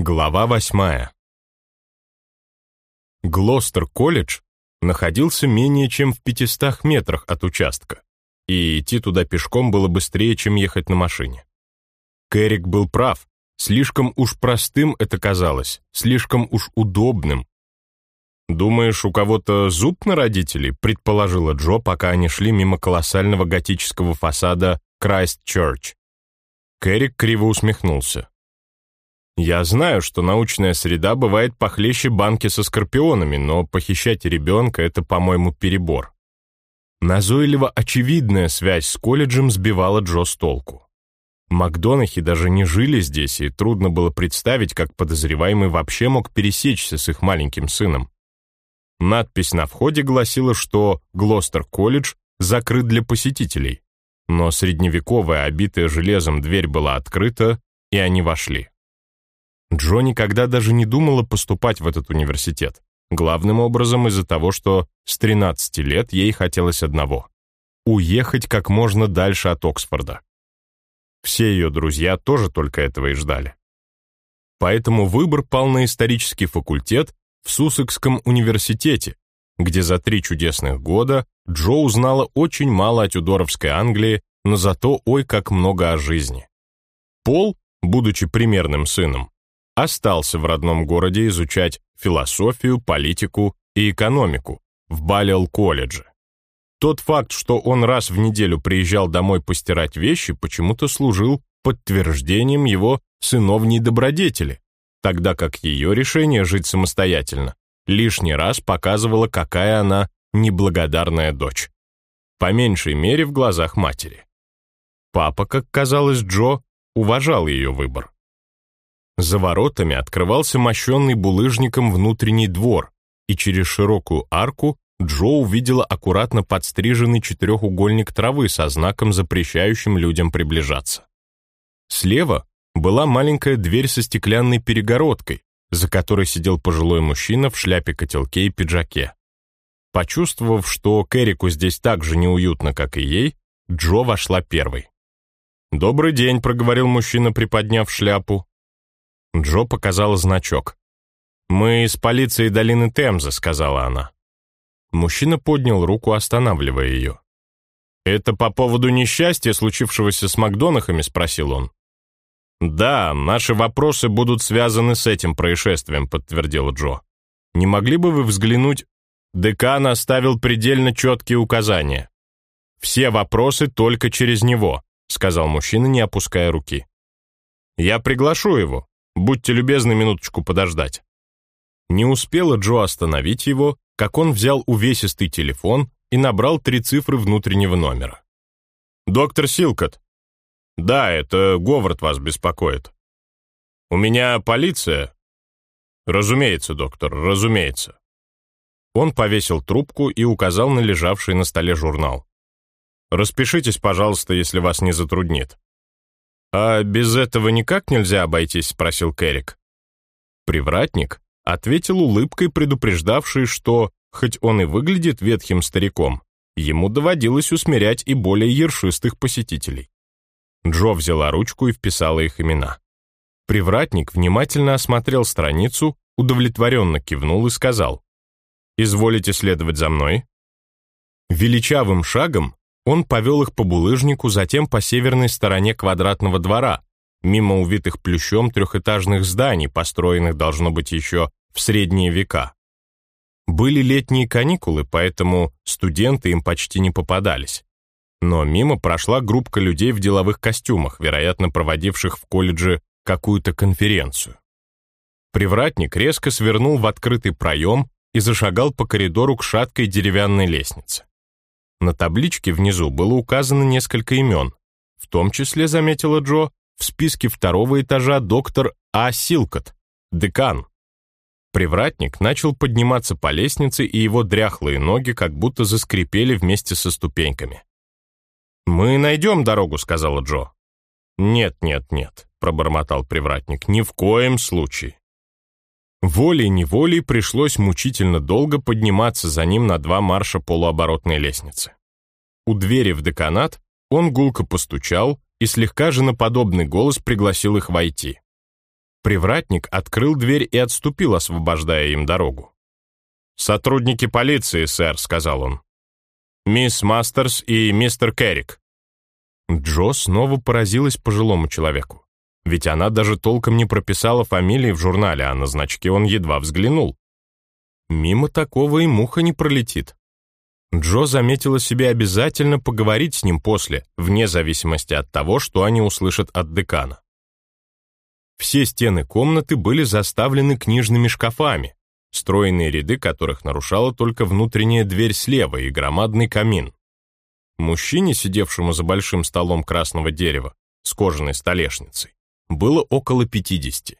Глава восьмая. Глостер-колледж находился менее чем в 500 метрах от участка, и идти туда пешком было быстрее, чем ехать на машине. Кэрик был прав, слишком уж простым это казалось, слишком уж удобным. «Думаешь, у кого-то зуб на родителей?» предположила Джо, пока они шли мимо колоссального готического фасада Крайст-Чёрч. Кэрик криво усмехнулся. Я знаю, что научная среда бывает похлеще банки со скорпионами, но похищать ребенка — это, по-моему, перебор. Назойливо очевидная связь с колледжем сбивала Джо с толку. Макдонахи даже не жили здесь, и трудно было представить, как подозреваемый вообще мог пересечься с их маленьким сыном. Надпись на входе гласила, что Глостер-колледж закрыт для посетителей, но средневековая, обитая железом дверь была открыта, и они вошли. Джо никогда даже не думала поступать в этот университет. Главным образом из-за того, что с 13 лет ей хотелось одного — уехать как можно дальше от Оксфорда. Все ее друзья тоже только этого и ждали. Поэтому выбор пал на исторический факультет в Суссекском университете, где за три чудесных года Джо узнала очень мало о тюдоровской Англии, но зато ой как много о жизни. Пол, будучи примерным сыном, остался в родном городе изучать философию, политику и экономику в Баллиал-колледже. Тот факт, что он раз в неделю приезжал домой постирать вещи, почему-то служил подтверждением его сыновней добродетели, тогда как ее решение жить самостоятельно лишний раз показывало, какая она неблагодарная дочь. По меньшей мере в глазах матери. Папа, как казалось Джо, уважал ее выбор. За воротами открывался мощенный булыжником внутренний двор, и через широкую арку Джо увидела аккуратно подстриженный четырехугольник травы со знаком, запрещающим людям приближаться. Слева была маленькая дверь со стеклянной перегородкой, за которой сидел пожилой мужчина в шляпе-котелке и пиджаке. Почувствовав, что Кэрику здесь так же неуютно, как и ей, Джо вошла первой. «Добрый день», — проговорил мужчина, приподняв шляпу. Джо показала значок. «Мы из полиции долины Темза», — сказала она. Мужчина поднял руку, останавливая ее. «Это по поводу несчастья, случившегося с Макдонахами?» — спросил он. «Да, наши вопросы будут связаны с этим происшествием», — подтвердил Джо. «Не могли бы вы взглянуть?» Декан оставил предельно четкие указания. «Все вопросы только через него», — сказал мужчина, не опуская руки. «Я приглашу его. Будьте любезны минуточку подождать». Не успела Джо остановить его, как он взял увесистый телефон и набрал три цифры внутреннего номера. «Доктор Силкот». «Да, это Говард вас беспокоит». «У меня полиция?» «Разумеется, доктор, разумеется». Он повесил трубку и указал на лежавший на столе журнал. «Распишитесь, пожалуйста, если вас не затруднит». «А без этого никак нельзя обойтись?» — спросил Кэрик. Привратник ответил улыбкой, предупреждавшей, что, хоть он и выглядит ветхим стариком, ему доводилось усмирять и более ершистых посетителей. Джо взяла ручку и вписала их имена. Привратник внимательно осмотрел страницу, удовлетворенно кивнул и сказал, «Изволите следовать за мной?» Величавым шагом он повел их по булыжнику, затем по северной стороне квадратного двора, мимо увитых плющом трехэтажных зданий, построенных, должно быть, еще в средние века. Были летние каникулы, поэтому студенты им почти не попадались. Но мимо прошла группка людей в деловых костюмах, вероятно, проводивших в колледже какую-то конференцию. Привратник резко свернул в открытый проем и зашагал по коридору к шаткой деревянной лестнице. На табличке внизу было указано несколько имен, в том числе, заметила Джо, в списке второго этажа доктор А. Силкот, декан. Привратник начал подниматься по лестнице, и его дряхлые ноги как будто заскрипели вместе со ступеньками. «Мы найдем дорогу», — сказала Джо. «Нет, нет, нет», — пробормотал привратник, — «ни в коем случае». Волей-неволей пришлось мучительно долго подниматься за ним на два марша полуоборотной лестницы. У двери в деканат он гулко постучал и слегка женоподобный голос пригласил их войти. Привратник открыл дверь и отступил, освобождая им дорогу. «Сотрудники полиции, сэр», — сказал он. «Мисс Мастерс и мистер Керрик». Джо снова поразилась пожилому человеку. Ведь она даже толком не прописала фамилии в журнале, а на значке он едва взглянул. Мимо такого и муха не пролетит. Джо заметила себе обязательно поговорить с ним после, вне зависимости от того, что они услышат от декана. Все стены комнаты были заставлены книжными шкафами, стройные ряды которых нарушала только внутренняя дверь слева и громадный камин. Мужчине, сидевшему за большим столом красного дерева с кожаной столешницей, было около 50.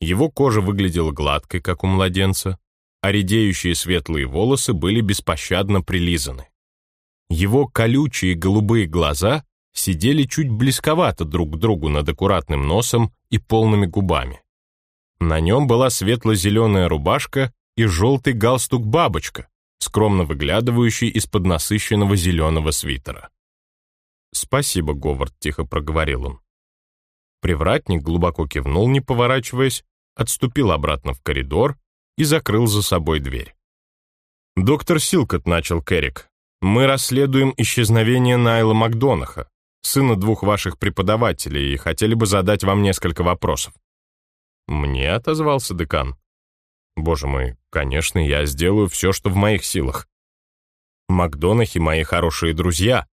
Его кожа выглядела гладкой, как у младенца, а редеющие светлые волосы были беспощадно прилизаны. Его колючие голубые глаза сидели чуть близковато друг к другу над аккуратным носом и полными губами. На нем была светло-зеленая рубашка и желтый галстук-бабочка, скромно выглядывающий из-под насыщенного зеленого свитера. «Спасибо, Говард», — тихо проговорил он. Привратник глубоко кивнул, не поворачиваясь, отступил обратно в коридор и закрыл за собой дверь. «Доктор Силкот», — начал Керрик, — «мы расследуем исчезновение Найла Макдонаха, сына двух ваших преподавателей, и хотели бы задать вам несколько вопросов». «Мне?» — отозвался декан. «Боже мой, конечно, я сделаю все, что в моих силах. Макдонахи — мои хорошие друзья».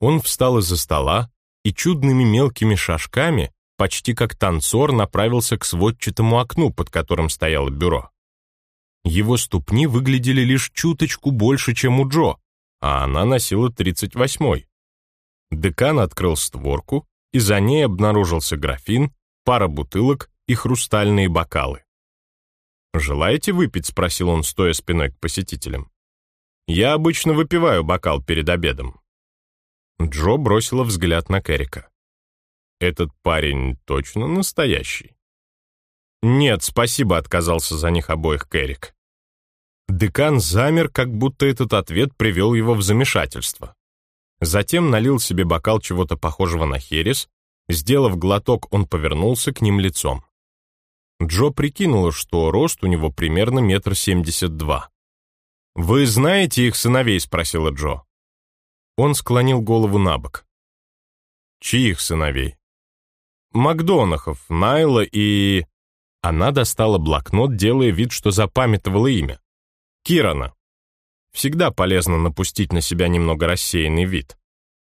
Он встал из-за стола и чудными мелкими шажками, почти как танцор, направился к сводчатому окну, под которым стояло бюро. Его ступни выглядели лишь чуточку больше, чем у Джо, а она носила 38-й. Декан открыл створку, и за ней обнаружился графин, пара бутылок и хрустальные бокалы. «Желаете выпить?» — спросил он, стоя спиной к посетителям. «Я обычно выпиваю бокал перед обедом». Джо бросила взгляд на Керрика. «Этот парень точно настоящий?» «Нет, спасибо», — отказался за них обоих Керрик. Декан замер, как будто этот ответ привел его в замешательство. Затем налил себе бокал чего-то похожего на херес, сделав глоток, он повернулся к ним лицом. Джо прикинула, что рост у него примерно метр семьдесят два. «Вы знаете их сыновей?» — спросила Джо. Он склонил голову на бок. «Чьих сыновей?» «Макдонахов, Найла и...» Она достала блокнот, делая вид, что запамятовала имя. Кирана. Всегда полезно напустить на себя немного рассеянный вид.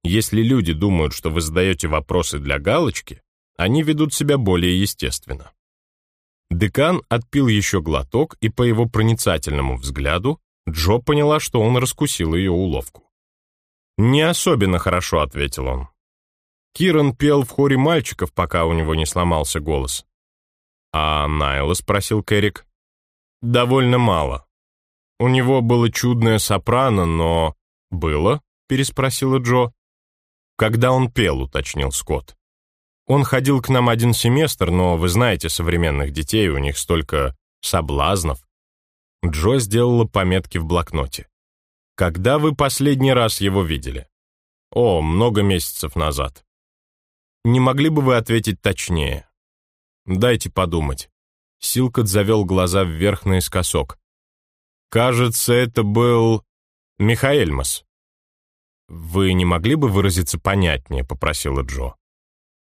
Если люди думают, что вы задаете вопросы для галочки, они ведут себя более естественно. Декан отпил еще глоток, и по его проницательному взгляду Джо поняла, что он раскусил ее уловку. «Не особенно хорошо», — ответил он. Киран пел в хоре мальчиков, пока у него не сломался голос. «А Найла?» — спросил Керрик. «Довольно мало. У него было чудное сопрано, но...» «Было?» — переспросила Джо. «Когда он пел», — уточнил Скотт. «Он ходил к нам один семестр, но вы знаете современных детей, у них столько соблазнов». Джо сделала пометки в блокноте. «Когда вы последний раз его видели?» «О, много месяцев назад». «Не могли бы вы ответить точнее?» Дайте подумать. Силкот завел глаза вверх наискосок. Кажется, это был Михаэльмас. Вы не могли бы выразиться понятнее, попросила Джо.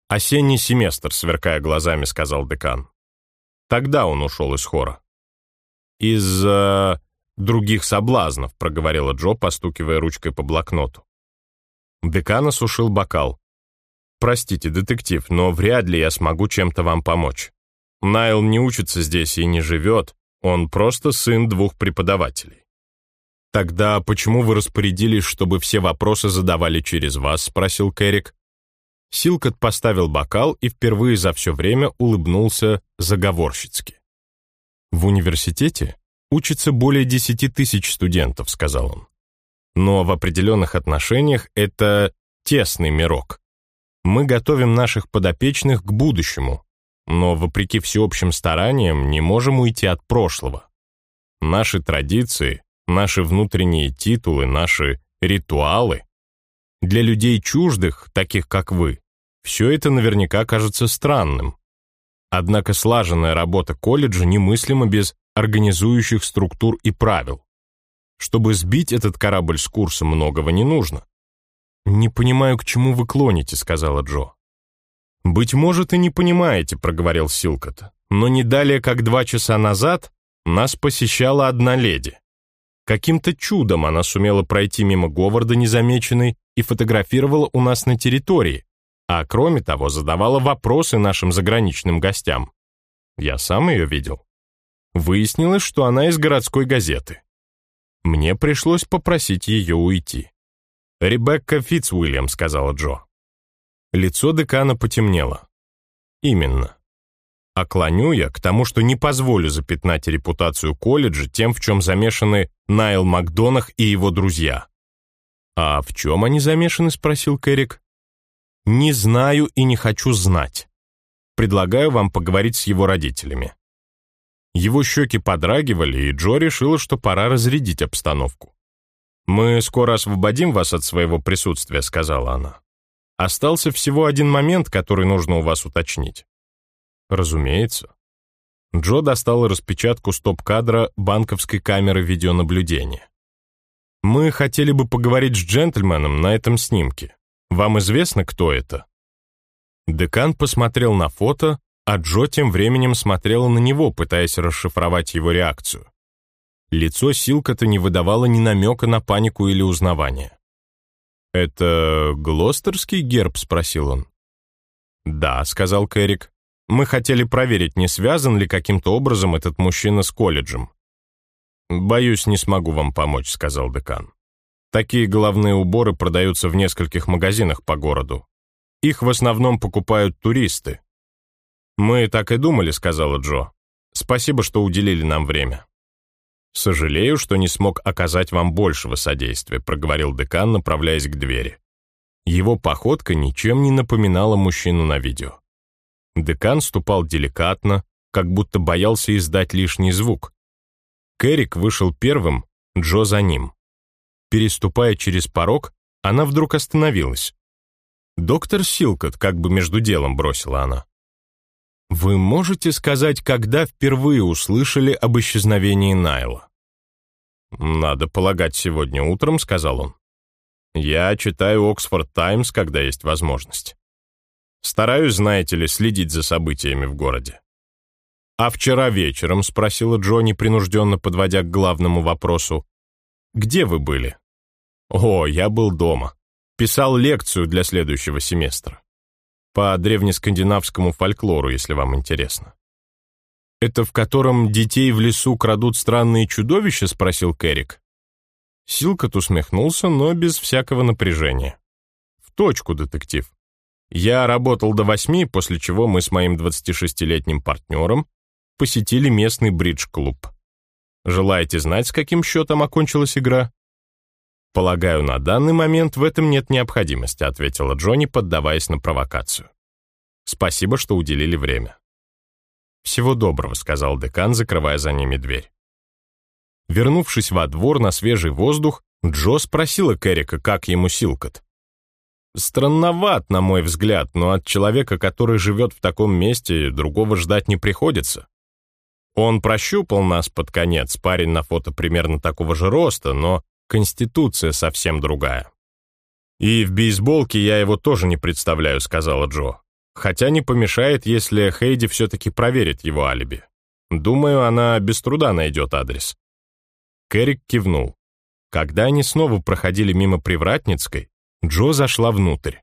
Осенний семестр, сверкая глазами, сказал декан. Тогда он ушел из хора. Из-за других соблазнов, проговорила Джо, постукивая ручкой по блокноту. Декан осушил бокал. «Простите, детектив, но вряд ли я смогу чем-то вам помочь. Найл не учится здесь и не живет, он просто сын двух преподавателей». «Тогда почему вы распорядились, чтобы все вопросы задавали через вас?» — спросил Керрик. Силкот поставил бокал и впервые за все время улыбнулся заговорщицки. «В университете учится более десяти тысяч студентов», — сказал он. «Но в определенных отношениях это тесный мирок. Мы готовим наших подопечных к будущему, но, вопреки всеобщим стараниям, не можем уйти от прошлого. Наши традиции, наши внутренние титулы, наши ритуалы. Для людей чуждых, таких как вы, все это наверняка кажется странным. Однако слаженная работа колледжа немыслима без организующих структур и правил. Чтобы сбить этот корабль с курса, многого не нужно. «Не понимаю, к чему вы клоните», — сказала Джо. «Быть может, и не понимаете», — проговорил Силкот. «Но не далее, как два часа назад, нас посещала одна леди. Каким-то чудом она сумела пройти мимо Говарда незамеченной и фотографировала у нас на территории, а кроме того задавала вопросы нашим заграничным гостям. Я сам ее видел. Выяснилось, что она из городской газеты. Мне пришлось попросить ее уйти. «Ребекка Фитцуильям», — сказала Джо. Лицо декана потемнело. «Именно. А клоню я к тому, что не позволю запятнать репутацию колледжа тем, в чем замешаны Найл Макдонах и его друзья. «А в чем они замешаны?» — спросил Кэрик. «Не знаю и не хочу знать. Предлагаю вам поговорить с его родителями». Его щеки подрагивали, и Джо решила, что пора разрядить обстановку. «Мы скоро освободим вас от своего присутствия», — сказала она. «Остался всего один момент, который нужно у вас уточнить». Разумеется. Джо достал распечатку стоп-кадра банковской камеры видеонаблюдения. Мы хотели бы поговорить с джентльменом на этом снимке. Вам известно, кто это? Декан посмотрел на фото, а Джо тем временем смотрела на него, пытаясь расшифровать его реакцию. Лицо Силкота не выдавало ни намека на панику или узнавание. «Это Глостерский герб?» — спросил он. «Да», — сказал Кэрик. Мы хотели проверить, не связан ли каким-то образом этот мужчина с колледжем. «Боюсь, не смогу вам помочь», — сказал декан. «Такие головные уборы продаются в нескольких магазинах по городу. Их в основном покупают туристы». «Мы так и думали», — сказала Джо. «Спасибо, что уделили нам время». «Сожалею, что не смог оказать вам большего содействия», — проговорил декан, направляясь к двери. Его походка ничем не напоминала мужчину на видео. Декан ступал деликатно, как будто боялся издать лишний звук. Кэрик вышел первым, Джо за ним. Переступая через порог, она вдруг остановилась. «Доктор Силкот», как бы между делом бросила она. «Вы можете сказать, когда впервые услышали об исчезновении Найла?» «Надо полагать, сегодня утром», — сказал он. «Я читаю Оксфорд Таймс, когда есть возможность». Стараюсь, знаете ли, следить за событиями в городе. «А вчера вечером?» — спросила Джонни, принужденно подводя к главному вопросу. «Где вы были?» «О, я был дома. Писал лекцию для следующего семестра. По древнескандинавскому фольклору, если вам интересно». «Это в котором детей в лесу крадут странные чудовища?» — спросил Кэрик. Силкот усмехнулся, но без всякого напряжения. «В точку, детектив. Я работал до восьми, после чего мы с моим 26-летним партнером посетили местный бридж-клуб. Желаете знать, с каким счетом окончилась игра? Полагаю, на данный момент в этом нет необходимости, ответила Джонни, поддаваясь на провокацию. Спасибо, что уделили время. Всего доброго, сказал декан, закрывая за ними дверь. Вернувшись во двор на свежий воздух, Джо спросила Кэрика, как ему силкот. Странноват, на мой взгляд, но от человека, который живет в таком месте, другого ждать не приходится. Он прощупал нас под конец, парень на фото примерно такого же роста, но конституция совсем другая. «И в бейсболке я его тоже не представляю», — сказала Джо. «Хотя не помешает, если Хейди все-таки проверит его алиби. Думаю, она без труда найдет адрес». Кэрик кивнул. Когда они снова проходили мимо Привратницкой, Джо зашла внутрь.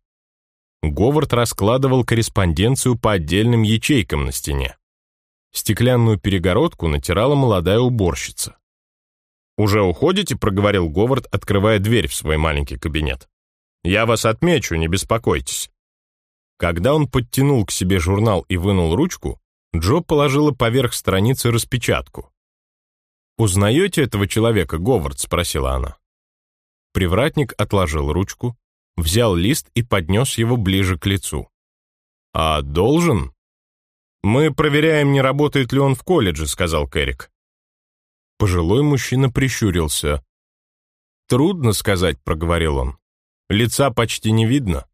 Говард раскладывал корреспонденцию по отдельным ячейкам на стене. Стеклянную перегородку натирала молодая уборщица. «Уже уходите?» — проговорил Говард, открывая дверь в свой маленький кабинет. «Я вас отмечу, не беспокойтесь». Когда он подтянул к себе журнал и вынул ручку, Джо положила поверх страницы распечатку. «Узнаете этого человека, Говард?» — спросила она. Привратник отложил ручку, взял лист и поднес его ближе к лицу. «А должен?» «Мы проверяем, не работает ли он в колледже», — сказал Кэрик. Пожилой мужчина прищурился. «Трудно сказать», — проговорил он. «Лица почти не видно».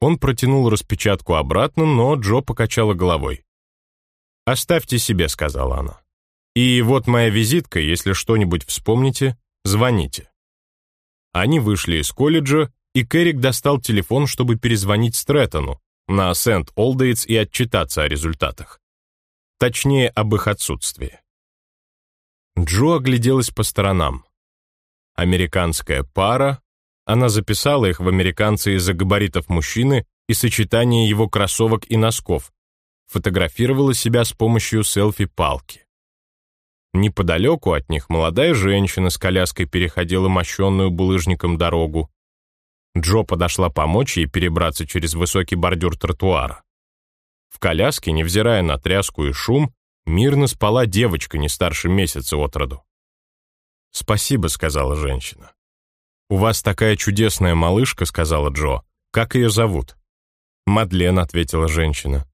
Он протянул распечатку обратно, но Джо покачала головой. «Оставьте себе», — сказала она. «И вот моя визитка, если что-нибудь вспомните, звоните». Они вышли из колледжа, и Керрик достал телефон, чтобы перезвонить Стрэттону на Сент-Олдейтс и отчитаться о результатах. Точнее, об их отсутствии. Джо огляделась по сторонам. Американская пара, она записала их в американцы из-за габаритов мужчины и сочетания его кроссовок и носков, фотографировала себя с помощью селфи-палки. Неподалеку от них молодая женщина с коляской переходила мощенную булыжником дорогу. Джо подошла помочь ей перебраться через высокий бордюр тротуара. В коляске, невзирая на тряску и шум, мирно спала девочка не старше месяца от роду. «Спасибо», — сказала женщина. «У вас такая чудесная малышка», — сказала Джо. «Как ее зовут?» «Мадлен», — ответила женщина.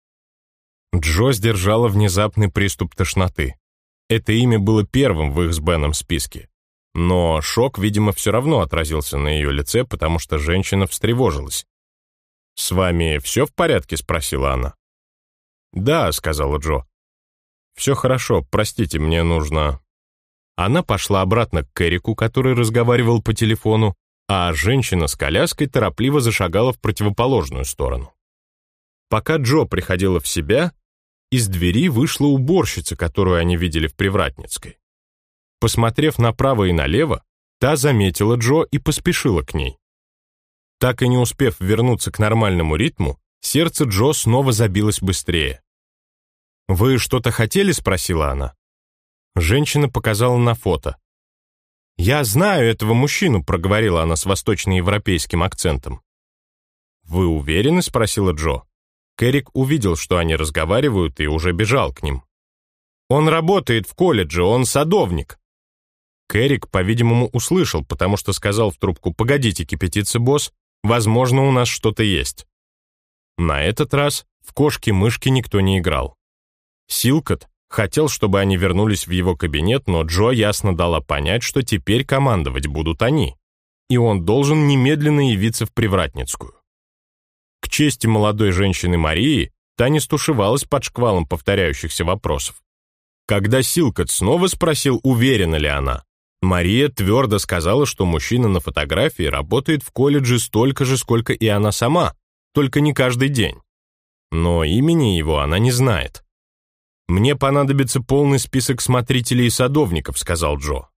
Джо сдержала внезапный приступ тошноты. Это имя было первым в их с Беном списке. Но шок, видимо, все равно отразился на ее лице, потому что женщина встревожилась. «С вами все в порядке?» — спросила она. «Да», — сказала Джо. «Все хорошо, простите, мне нужно...» Она пошла обратно к Кэрику, который разговаривал по телефону, а женщина с коляской торопливо зашагала в противоположную сторону. Пока Джо приходила в себя, из двери вышла уборщица, которую они видели в Привратницкой. Посмотрев направо и налево, та заметила Джо и поспешила к ней. Так и не успев вернуться к нормальному ритму, сердце Джо снова забилось быстрее. «Вы что-то хотели?» — спросила она. Женщина показала на фото. «Я знаю этого мужчину», — проговорила она с восточноевропейским акцентом. «Вы уверены?» — спросила Джо. Керрик увидел, что они разговаривают, и уже бежал к ним. «Он работает в колледже, он садовник». Керрик, по-видимому, услышал, потому что сказал в трубку «Погодите кипятиться, босс, возможно, у нас что-то есть». На этот раз в кошки-мышки никто не играл. Силкот хотел, чтобы они вернулись в его кабинет, но Джо ясно дала понять, что теперь командовать будут они, и он должен немедленно явиться в Привратницкую. К чести молодой женщины Марии, та не стушевалась под шквалом повторяющихся вопросов. Когда Силкот снова спросил, уверена ли она, Мария твердо сказала, что мужчина на фотографии работает в колледже столько же, сколько и она сама, только не каждый день. Но имени его она не знает. «Мне понадобится полный список смотрителей и садовников», — сказал Джо.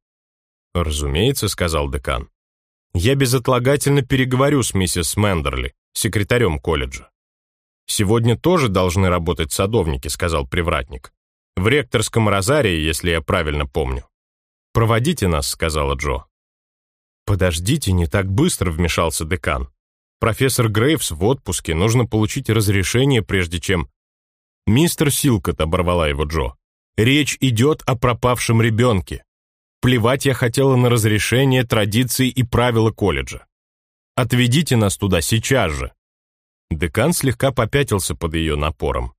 «Разумеется», — сказал декан. «Я безотлагательно переговорю с миссис Мендерли, секретарем колледжа». «Сегодня тоже должны работать садовники», — сказал привратник. «В ректорском розарии, если я правильно помню». «Проводите нас», — сказала Джо. «Подождите, не так быстро», — вмешался декан. «Профессор Грейвс в отпуске, нужно получить разрешение, прежде чем...» «Мистер Силкот», — оборвала его Джо, — «речь идет о пропавшем ребенке. Плевать я хотела на разрешение, традиции и правила колледжа. Отведите нас туда сейчас же». Декан слегка попятился под ее напором.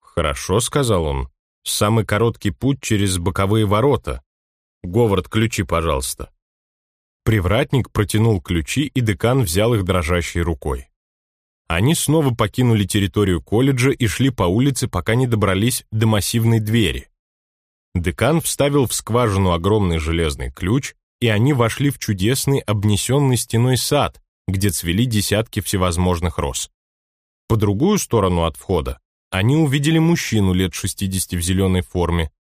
«Хорошо», — сказал он, — «самый короткий путь через боковые ворота. Говард, ключи, пожалуйста». Привратник протянул ключи, и декан взял их дрожащей рукой. Они снова покинули территорию колледжа и шли по улице, пока не добрались до массивной двери. Декан вставил в скважину огромный железный ключ, и они вошли в чудесный обнесенный стеной сад, где цвели десятки всевозможных роз. По другую сторону от входа они увидели мужчину лет 60 в зеленой форме.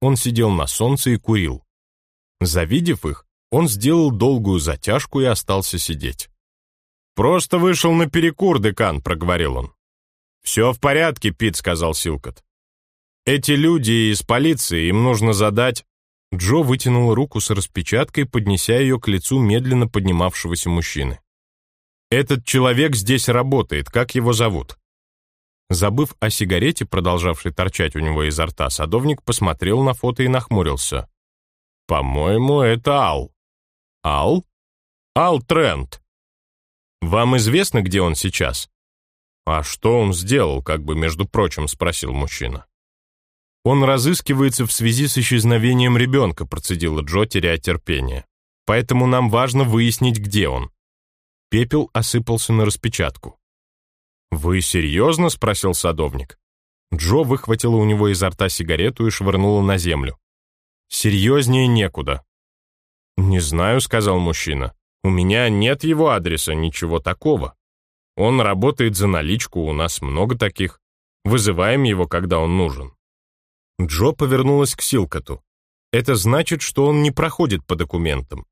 Он сидел на солнце и курил. Завидев их, он сделал долгую затяжку и остался сидеть. «Просто вышел на перекур, декан», — проговорил он. «Все в порядке, Пит», — сказал Силкот. «Эти люди из полиции, им нужно задать...» Джо вытянул руку с распечаткой, поднеся ее к лицу медленно поднимавшегося мужчины. «Этот человек здесь работает, как его зовут?» Забыв о сигарете, продолжавшей торчать у него изо рта, садовник посмотрел на фото и нахмурился. «По-моему, это Ал». «Ал?» «Ал Трент. Вам известно, где он сейчас?» «А что он сделал, как бы, между прочим?» — спросил мужчина. «Он разыскивается в связи с исчезновением ребенка», — процедила Джо, теряя терпение. «Поэтому нам важно выяснить, где он». Пепел осыпался на распечатку. «Вы серьезно?» — спросил садовник. Джо выхватила у него изо рта сигарету и швырнула на землю. «Серьезнее некуда». «Не знаю», — сказал мужчина. «У меня нет его адреса, ничего такого. Он работает за наличку, у нас много таких. Вызываем его, когда он нужен». Джо повернулась к Силкоту. «Это значит, что он не проходит по документам».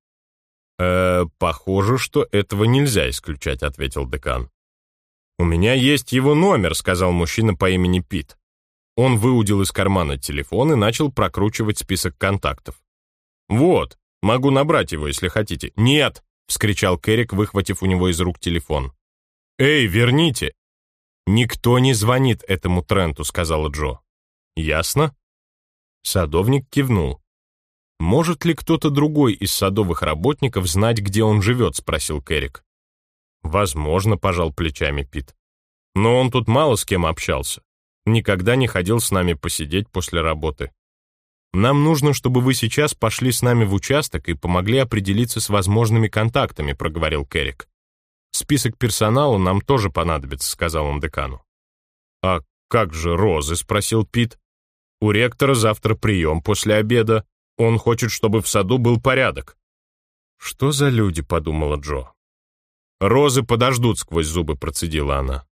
«Э, похоже, что этого нельзя исключать», — ответил декан. «У меня есть его номер», — сказал мужчина по имени Пит. Он выудил из кармана телефон и начал прокручивать список контактов. «Вот, могу набрать его, если хотите». «Нет!» — вскричал Керрик, выхватив у него из рук телефон. «Эй, верните!» «Никто не звонит этому Тренту», — сказала Джо. «Ясно?» Садовник кивнул. «Может ли кто-то другой из садовых работников знать, где он живет?» — спросил Керрик. «Возможно», — пожал плечами Пит. «Но он тут мало с кем общался. Никогда не ходил с нами посидеть после работы. Нам нужно, чтобы вы сейчас пошли с нами в участок и помогли определиться с возможными контактами», — проговорил Керрик. «Список персонала нам тоже понадобится», — сказал он декану. «А как же Розы?» — спросил Пит. «У ректора завтра прием после обеда. Он хочет, чтобы в саду был порядок». «Что за люди?» — подумала Джо. «Розы подождут», — сквозь зубы процедила она.